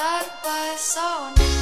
terpesona